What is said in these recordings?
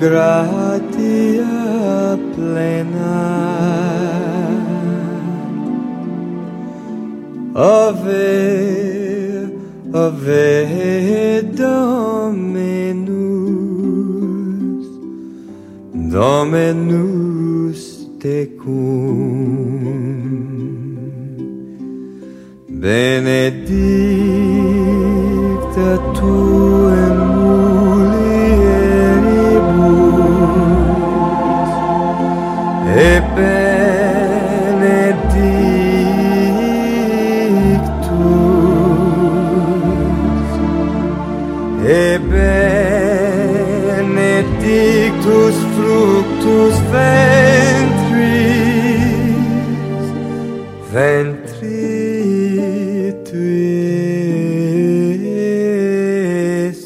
gratia plena Ave, Ave Dominus, Dominus tecum. Benedicta tu benedictus fructus ventris ventri tui Jesus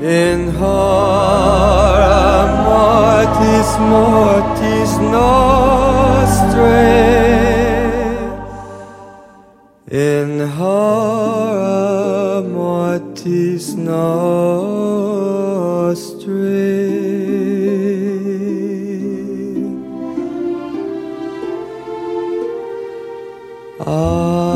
in hora mortis mortis nostrae in hora mortis nostrae ah.